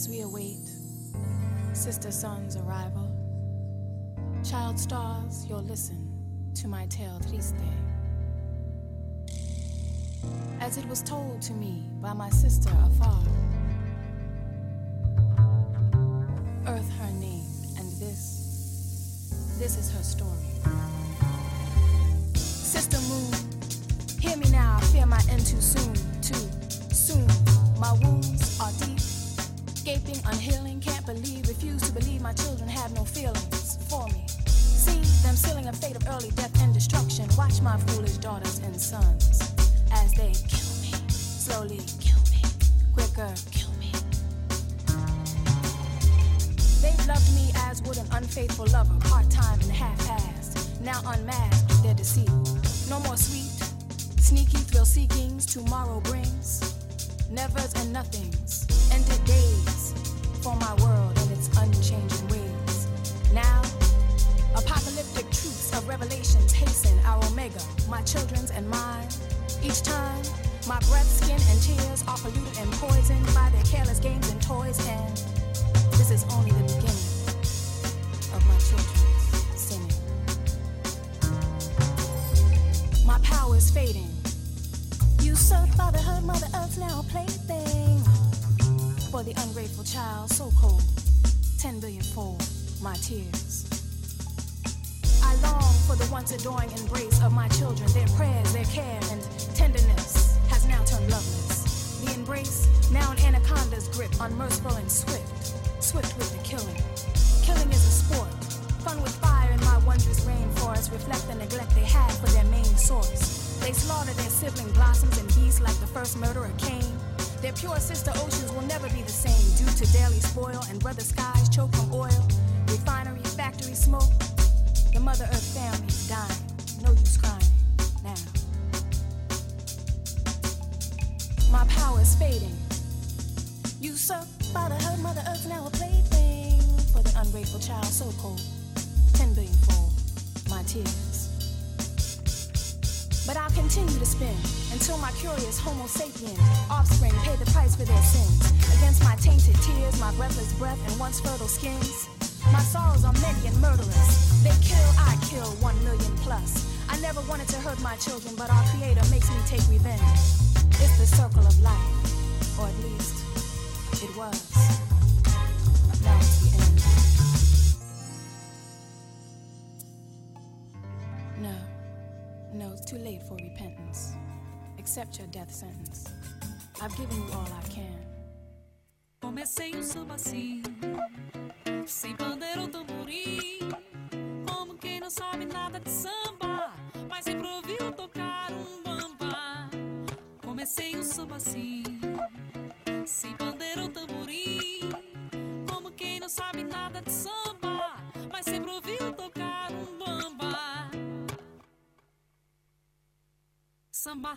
as we await sister sun's arrival. Child stars, you'll listen to my tale triste. As it was told to me by my sister afar. Earth her name, and this, this is her story. Sister Moon, hear me now, I fear my end too soon, too soon. My wounds are deep, gaping, unhealing, can't believe, refuse to believe my children have no feelings for me. See them sealing a fate of early death and destruction. Watch my foolish daughters and sons as they kill me, slowly kill me, quicker kill me. They've loved me as would an unfaithful lover, part time and half assed. Now unmasked, they're deceit. No more sweet, sneaky thrill seekings tomorrow brings. Nevers and nothings, ended days revelations hasten our omega, my children's and mine. Each time, my breath, skin, and tears are polluted and poisoned by their careless games and toys, and this is only the beginning of my children's sinning. My power is fading. Usurped hurt Mother Earth's now plaything. For the ungrateful child, so cold, ten billion fold, my tears. Long for the once adoring embrace of my children. Their prayers, their care, and tenderness has now turned loveless. The embrace, now an anaconda's grip, unmerciful and swift, swift with the killing. Killing is a sport, fun with fire in my wondrous rainforest. Reflect the neglect they had for their main source. They slaughter their sibling blossoms and beasts like the first murderer Cain. Their pure sister oceans will never be the same due to daily spoil and brother skies choke from oil, refinery, factory smoke. The Mother Earth family dying. No use crying now. My power is fading. Usurped by the hurt Mother Earth, now a plaything for the ungrateful child, so cold. Ten billion fold, my tears. But I'll continue to spin until my curious Homo sapiens offspring pay the price for their sins. Against my tainted tears, my breathless breath, and once fertile skins. My sorrows are many and murderous. They kill, I kill, one million plus. I never wanted to hurt my children, but our Creator makes me take revenge. It's the circle of life, or at least it was. Now it's the end. No, no, it's too late for repentance. Accept your death sentence. I've given you all I can. Comecei o samba assim, sem bandeira ou tamborim. Não sabe nada de samba, mas sempre ouviu tocar um bamba. Comecei o samba assim, sem bandeira ou tamborim. Como quem não sabe nada de samba, mas sempre ouviu tocar um bamba. Samba.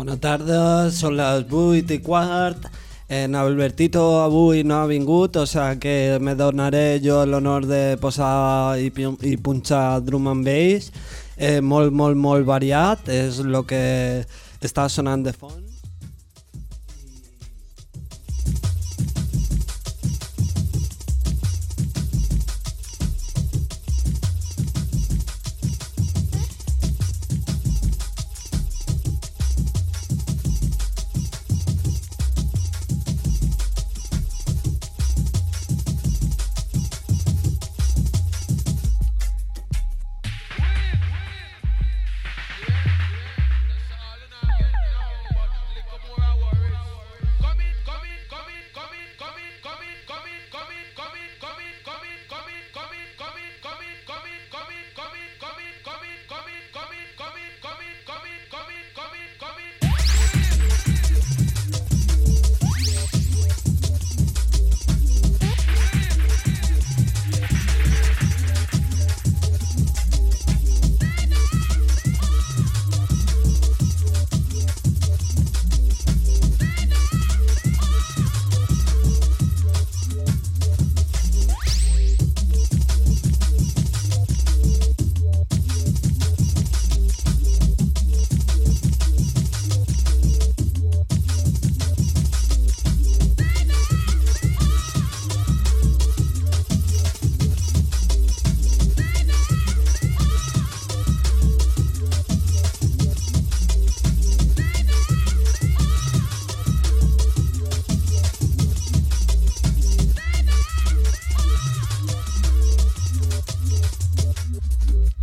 Bona tarda, són les 8 i quart. En Albertito avui no ha vingut, o sigui que me donaré jo l'honor de posar i, i punxar drum and bass. Eh, molt, molt, molt variat, és el que està sonant de fons. Yeah.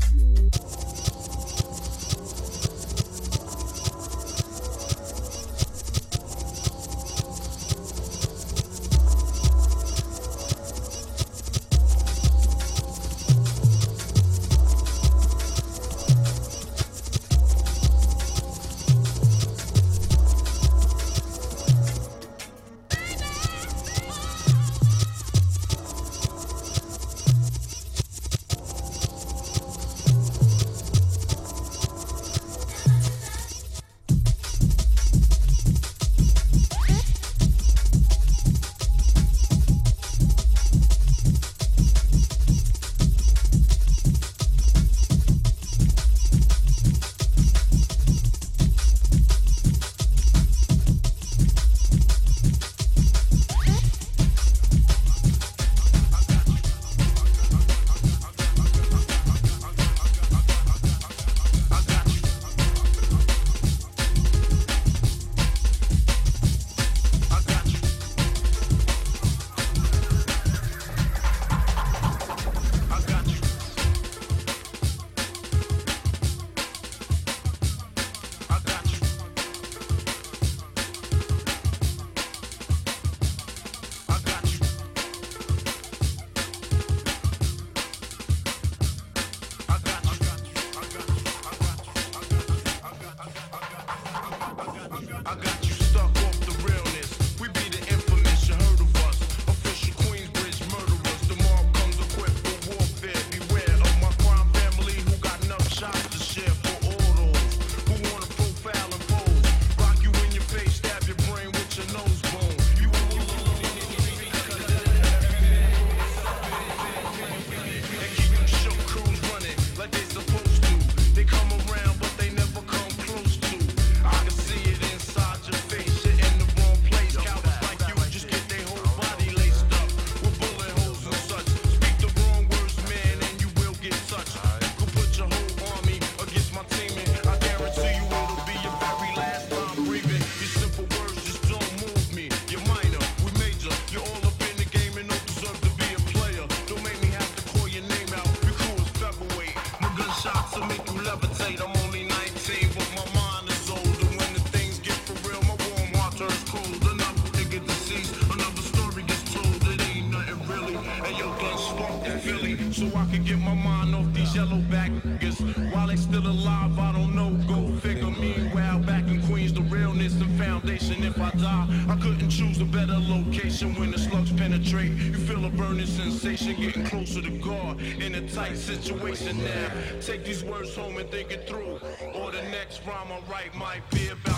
Situation now. Take these words home and think it through. Or the next rhyme I write might be about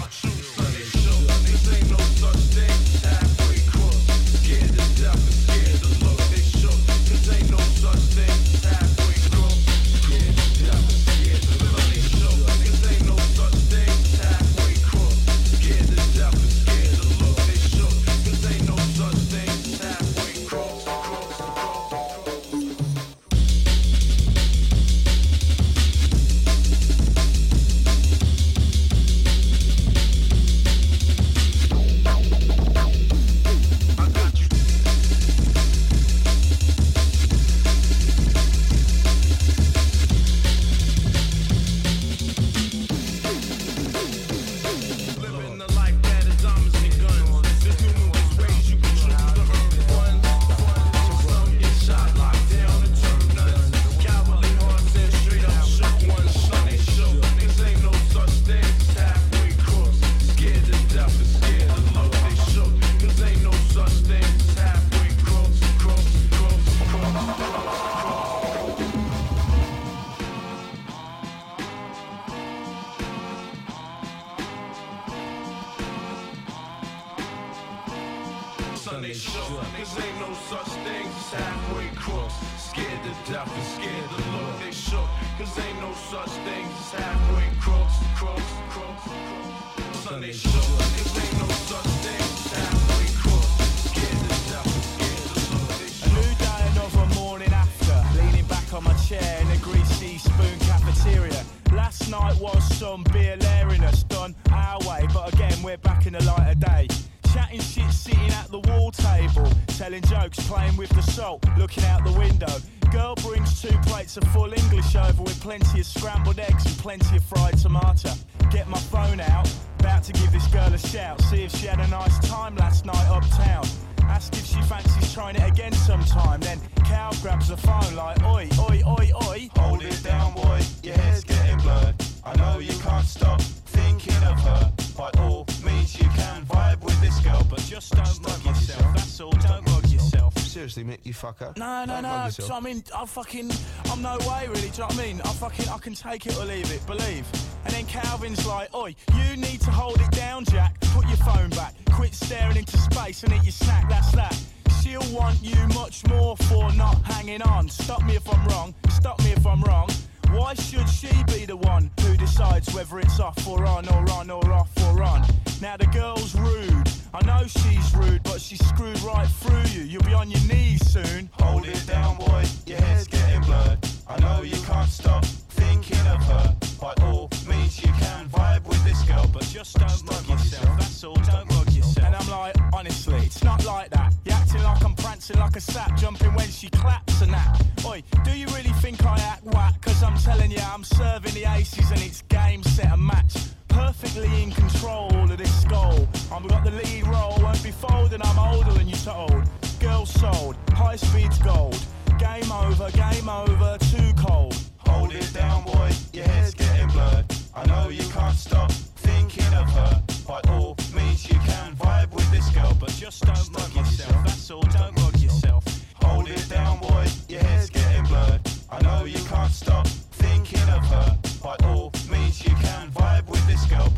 fucker. No, no, Don't no. Do you know what I mean? I fucking, I'm no way really. Do you know what I mean? I fucking, I can take it or leave it. Believe. And then Calvin's like, oi, you need to hold it down, Jack. Put your phone back. Quit staring into space and eat your snack. That's that. She'll want you much more for not hanging on. Stop me if I'm wrong. Stop me if I'm wrong. Why should she be the one who decides whether it's off or on or on or off or on? Now the girl's rude. I know she's rude, but she's screwed right through you. You'll be on your knees soon. Hold it down, boy. Your head's getting blurred. I know you can't stop thinking of her. By all means, you can vibe with this girl, but just don't mug yourself. That's all. Don't mug yourself. And I'm like, honestly, it's not like that. You're acting like I'm prancing like a sap, jumping when she claps and that. Oi, do you really think I act whack? Cause I'm telling you, I'm serving the aces and it's game, set, and match. Perfectly in control of this goal. I've got the lead role, won't be folding, I'm older than you told. Girl sold, high speed's gold. Game over, game over, too cold. Hold it down, boy, your head's getting blurred. I know you can't stop thinking of her. By all means, you can vibe with this girl, but just don't mug yourself. That's all, don't mug yourself. Hold it down, boy, your hair's getting blurred. I know you can't stop thinking of her.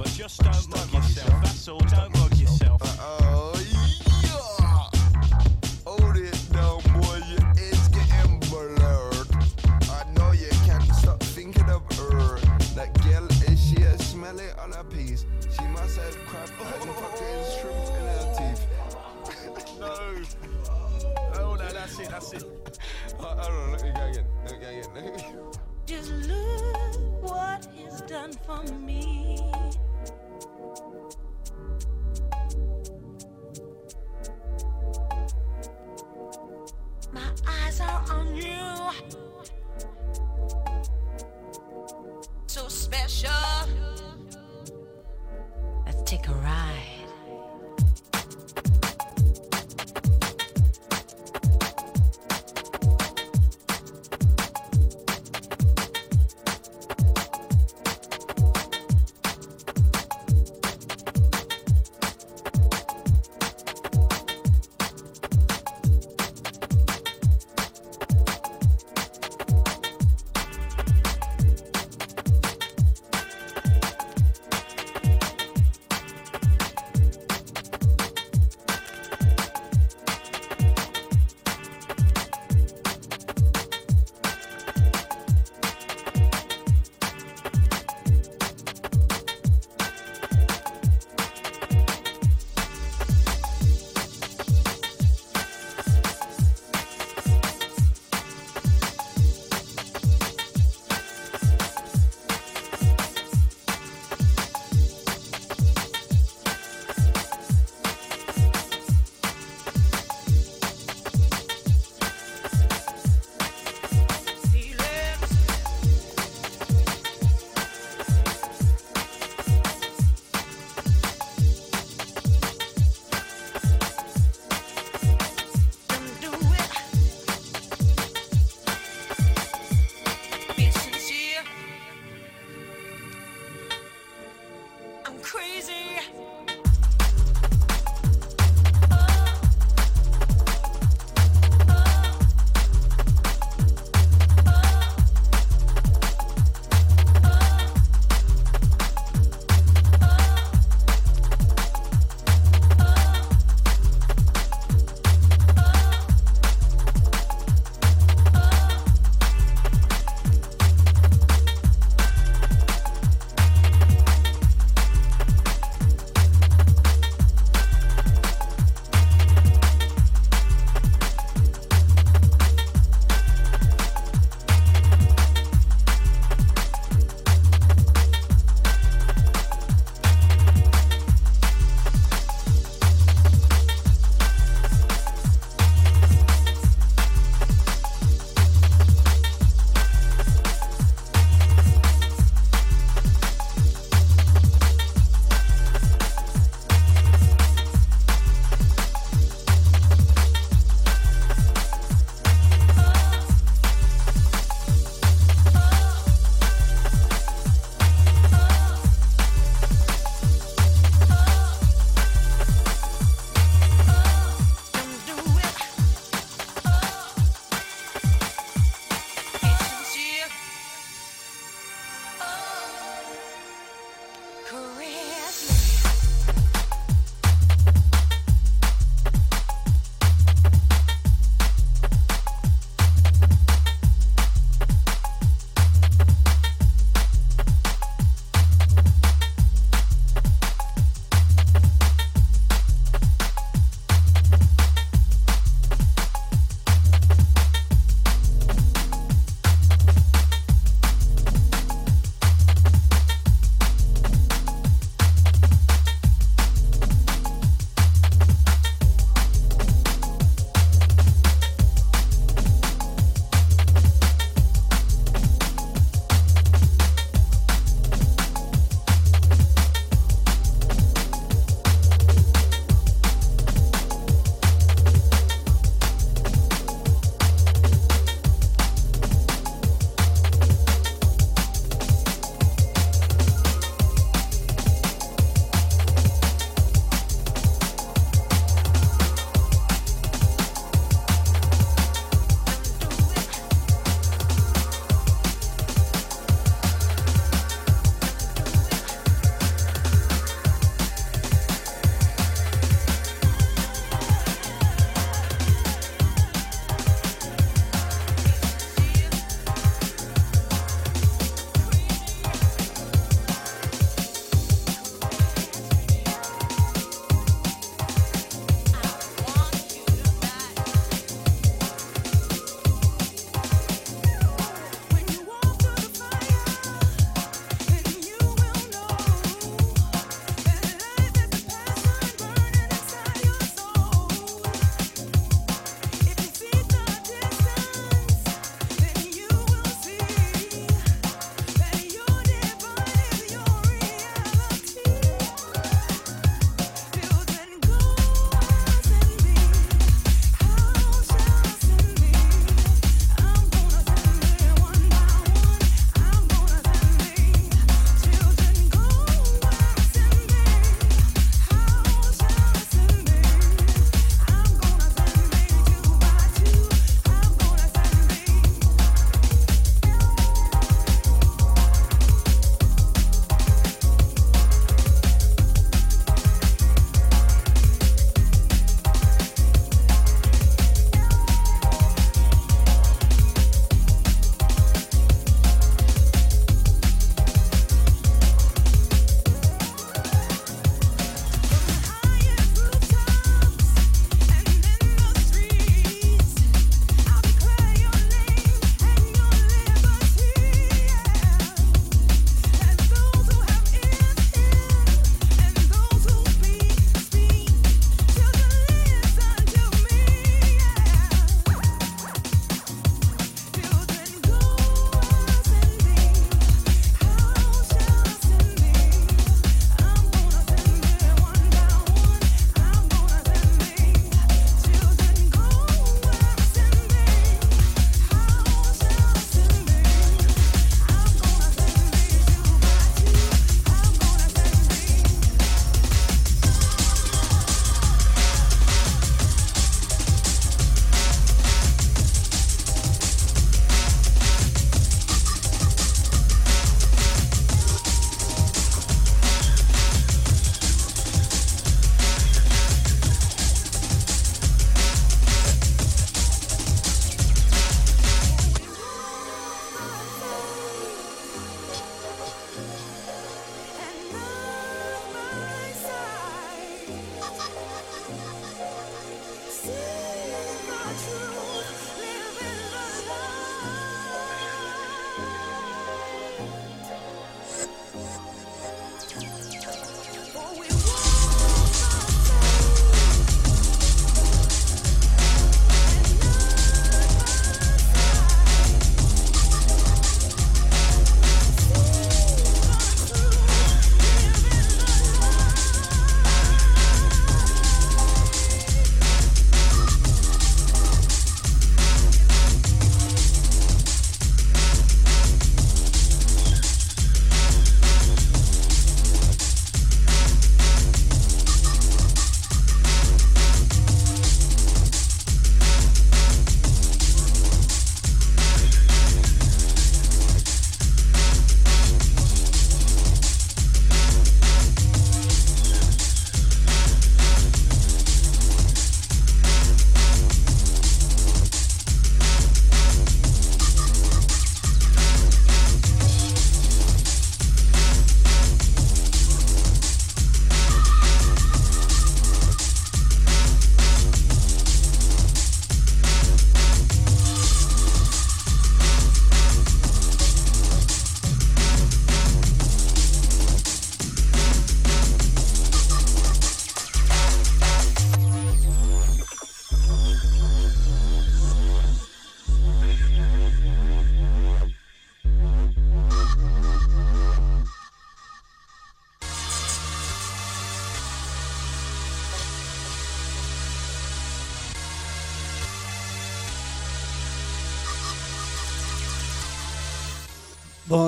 But just don't mug yourself. That's all, don't mug yourself. Oh, yeah. Hold it down, boy. Your head's getting blurred. I know you can't stop thinking of her. That girl, is she a smelly on her piece? She must have crab pies and fucking shrimp in her teeth. No. Oh, no, that's it, that's it. Uh, hold on, let me go again. Let me go again. Let me. Just look what he's done for me. Eyes are on you. So special. Let's take a ride.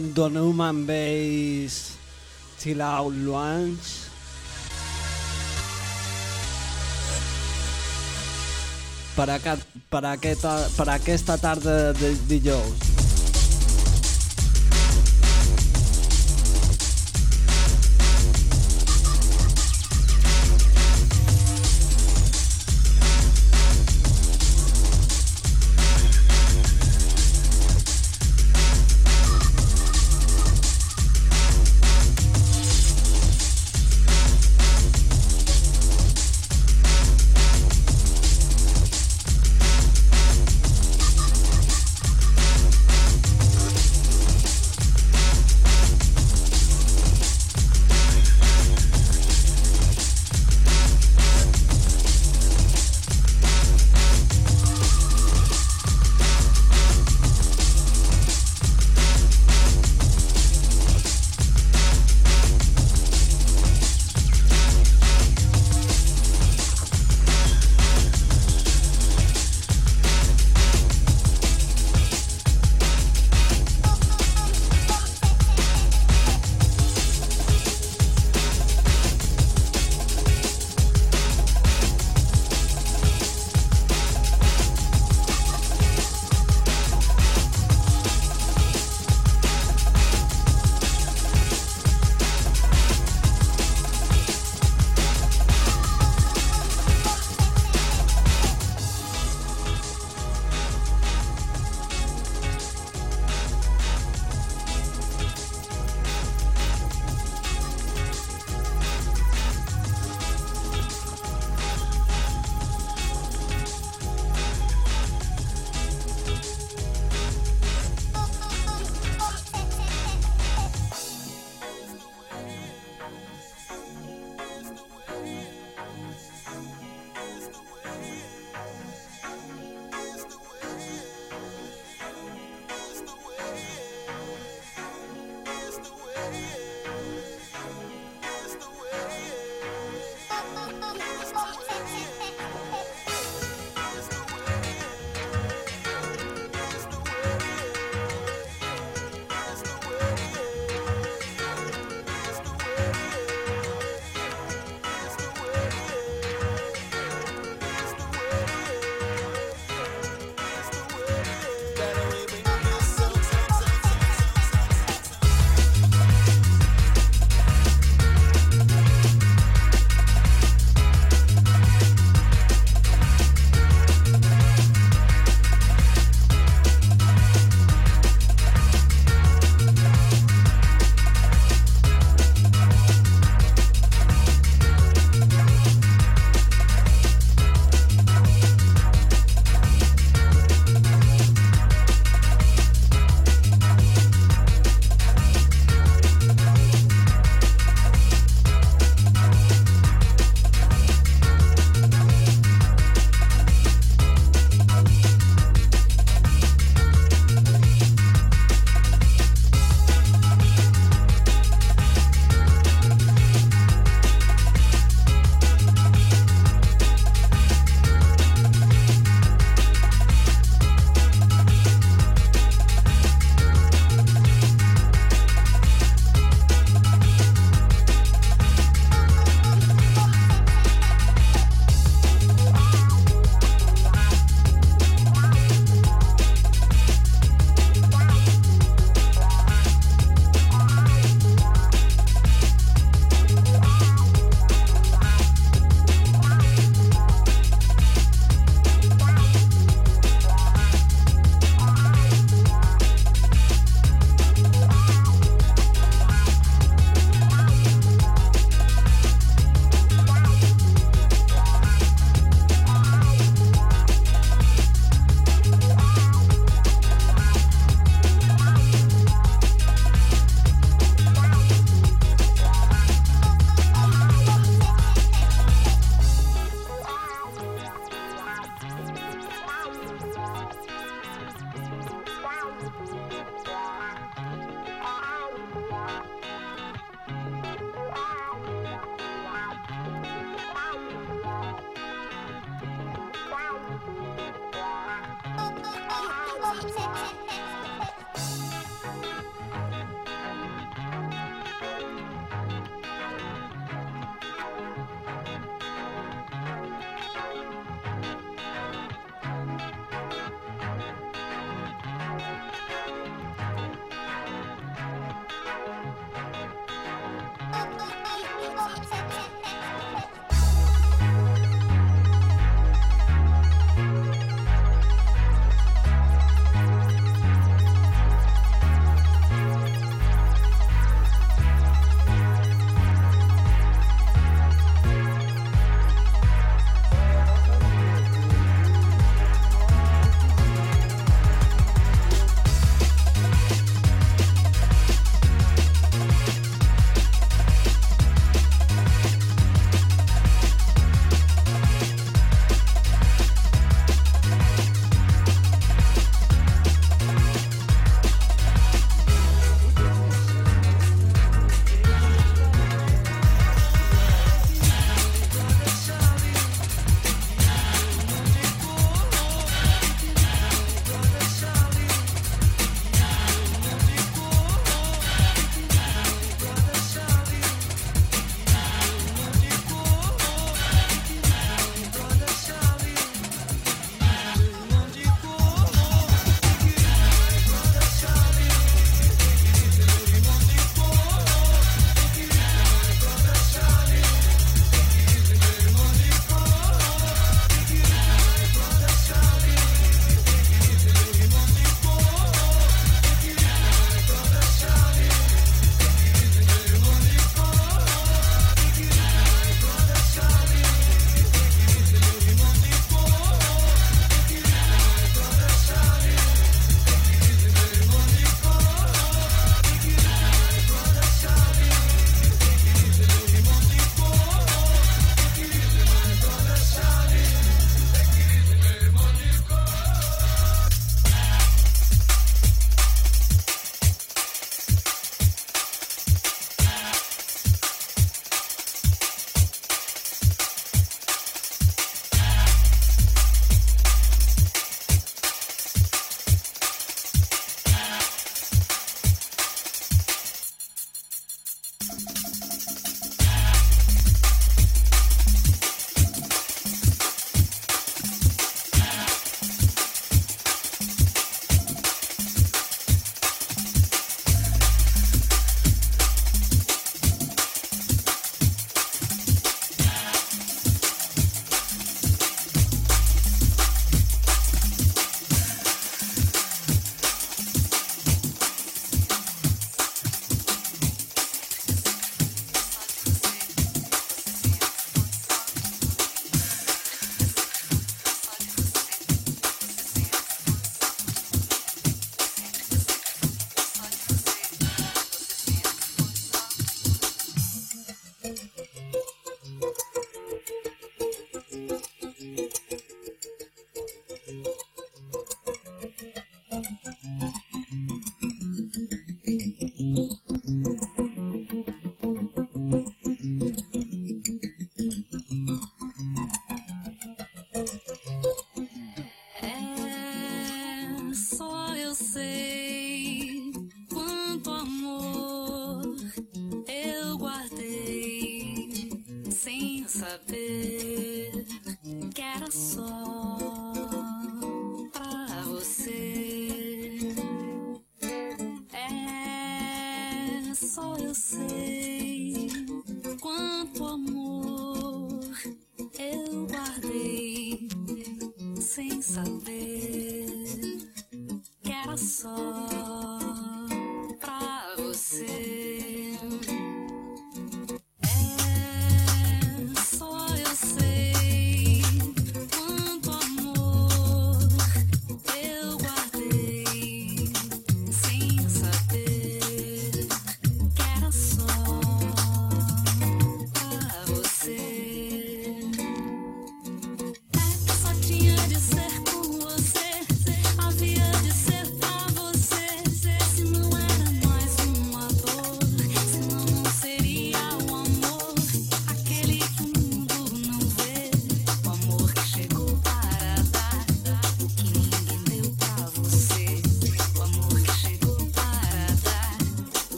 on the Human base Chill Out lunch Per, aquest, per, aquesta, per aquesta tarda de dijous.